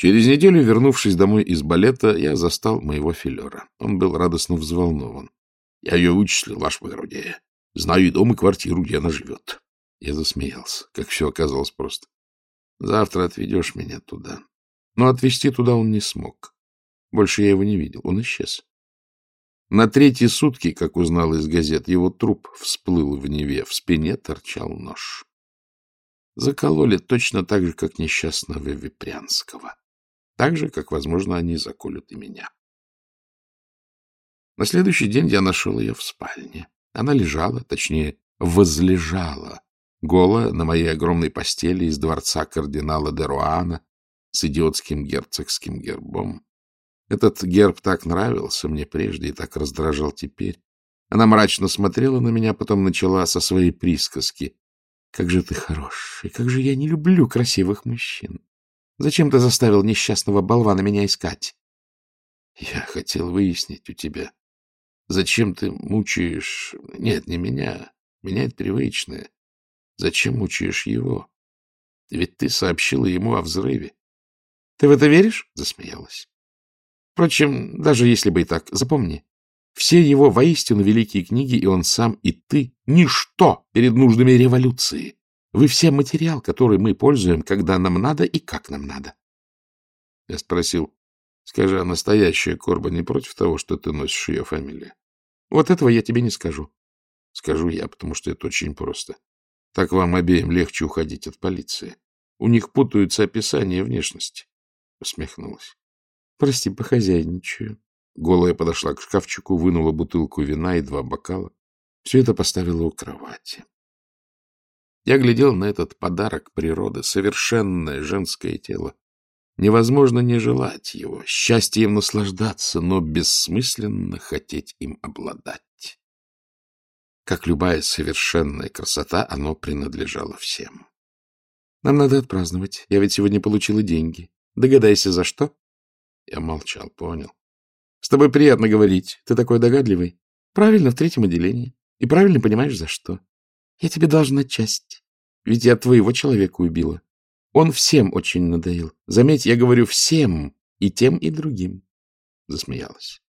Через неделю, вернувшись домой из балета, я застал моего филера. Он был радостно взволнован. — Я ее вычислил, ваше благородие. Знаю и дом, и квартиру, где она живет. Я засмеялся, как все оказалось просто. — Завтра отведешь меня туда. Но отвезти туда он не смог. Больше я его не видел. Он исчез. На третьи сутки, как узнал из газет, его труп всплыл в Неве. В спине торчал нож. Закололи точно так же, как несчастного Випрянского. Так же, как, возможно, они заколют и меня. На следующий день я нашел ее в спальне. Она лежала, точнее, возлежала, голая на моей огромной постели из дворца кардинала де Руана с идиотским герцогским гербом. Этот герб так нравился мне прежде и так раздражал теперь. Она мрачно смотрела на меня, потом начала со своей присказки. — Как же ты хорош, и как же я не люблю красивых мужчин. Зачем ты заставил несчастного болвана меня искать? Я хотел выяснить у тебя, зачем ты мучаешь... Нет, не меня. Меня это привычное. Зачем мучаешь его? Ведь ты сообщила ему о взрыве. — Ты в это веришь? — засмеялась. — Впрочем, даже если бы и так, запомни, все его воистину великие книги, и он сам, и ты — ничто перед нуждами революции. Вы все материал, который мы пользуем, когда нам надо и как нам надо. Я спросил, скажи, а настоящая Корба не против того, что ты носишь ее фамилию? Вот этого я тебе не скажу. Скажу я, потому что это очень просто. Так вам обеим легче уходить от полиции. У них путаются описания внешности. Усмехнулась. Прости, похозяйничаю. Голая подошла к шкафчику, вынула бутылку вина и два бокала. Все это поставила у кровати. Я глядел на этот подарок природы, совершенное женское тело. Невозможно не желать его, счастьем наслаждаться, но бессмысленно хотеть им обладать. Как любая совершенная красота, оно принадлежало всем. Нам надо отпраздновать. Я ведь сегодня получила деньги. Догадайся, за что? Я молчал, понял. С тобой приятно говорить. Ты такой догадливый. Правильно, в третьем отделении. И правильно понимаешь, за что. Я тебе должна часть. Ведь я твоего человека убила. Он всем очень надоел. Заметь, я говорю всем, и тем, и другим. Засмеялась.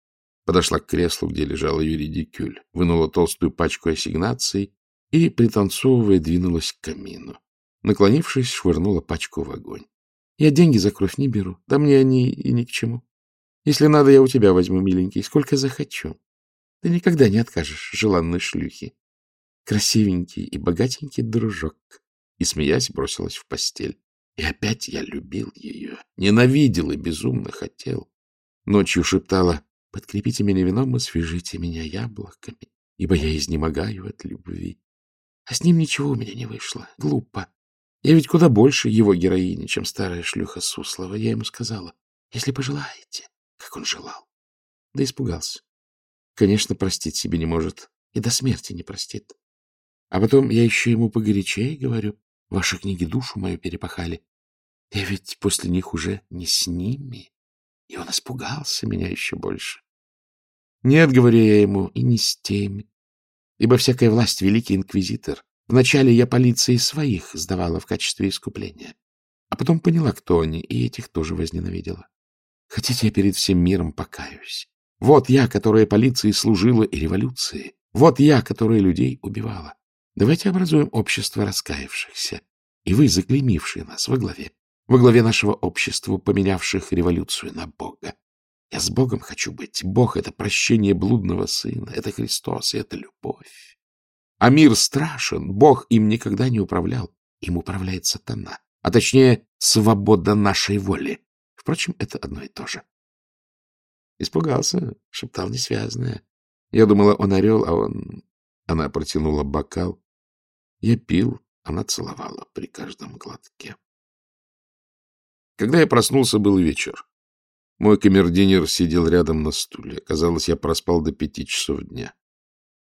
Подошла к креслу, где лежала юридикюль, вынула толстую пачку ассигнаций и, пританцовывая, двинулась к камину. Наклонившись, швырнула пачку в огонь. Я деньги за кровь не беру, да мне они и ни к чему. Если надо, я у тебя возьму, миленький, сколько захочу. Ты никогда не откажешь желанной шлюхи красивенький и богатенький дружок. И, смеясь, бросилась в постель. И опять я любил ее, ненавидел и безумно хотел. Ночью шептала, подкрепите меня вином и свяжите меня яблоками, ибо я изнемогаю от любви. А с ним ничего у меня не вышло. Глупо. Я ведь куда больше его героини, чем старая шлюха Суслова. Я ему сказала, если пожелаете, как он желал. Да испугался. Конечно, простить себе не может и до смерти не простит. А потом я еще ему погорячее говорю, ваши книги душу мою перепахали. Я ведь после них уже не с ними. И он испугался меня еще больше. Нет, говорю я ему, и не с теми. Ибо всякая власть — великий инквизитор. Вначале я полиции своих сдавала в качестве искупления. А потом поняла, кто они, и этих тоже возненавидела. Хотите, я перед всем миром покаюсь? Вот я, которая полиции служила и революции. Вот я, которая людей убивала. Давайте образуем общество раскаявшихся, и вы, заклеймившие нас во главе, во главе нашего общества, поменявших революцию на Бога. Я с Богом хочу быть. Бог — это прощение блудного сына, это Христос, и это любовь. А мир страшен, Бог им никогда не управлял, им управляет сатана, а точнее, свобода нашей воли. Впрочем, это одно и то же. Испугался, шептал несвязное. Я думала, он орел, а он... Она протянула бокал. Я пил, она целовала при каждом глотке. Когда я проснулся, был вечер. Мой камердинер сидел рядом на стуле. Казалось, я проспал до пяти часов дня.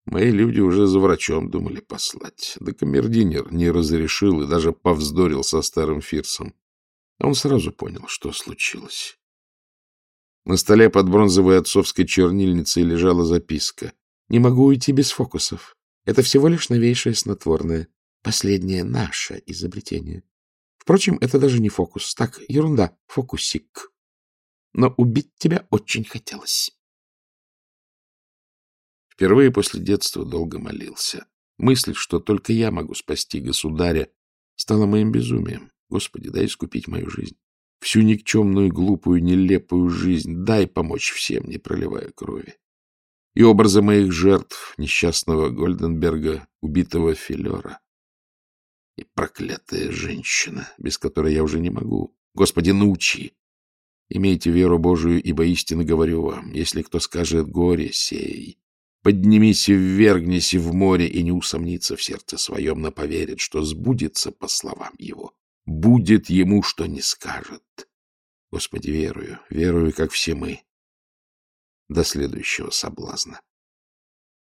Мои люди уже за врачом думали послать. Да камердинер не разрешил и даже повздорил со старым Фирсом. Он сразу понял, что случилось. На столе под бронзовой отцовской чернильницей лежала записка. «Не могу уйти без фокусов. Это всего лишь новейшее снотворное, последнее наше изобретение. Впрочем, это даже не фокус. Так, ерунда, фокусик. Но убить тебя очень хотелось. Впервые после детства долго молился. Мысль, что только я могу спасти государя, стала моим безумием. Господи, дай искупить мою жизнь. Всю никчемную, глупую, нелепую жизнь дай помочь всем, не проливая крови. И образы моих жертв, несчастного Гольденберга, убитого Филера. И проклятая женщина, без которой я уже не могу. Господи, научи! Имейте веру Божию, ибо истинно говорю вам, если кто скажет горе сей, Поднимись и ввергнись в море, и не усомнится в сердце своем, но поверит, что сбудется по словам его. Будет ему, что не скажет. Господи, верую, верую, как все мы. До следующего соблазна.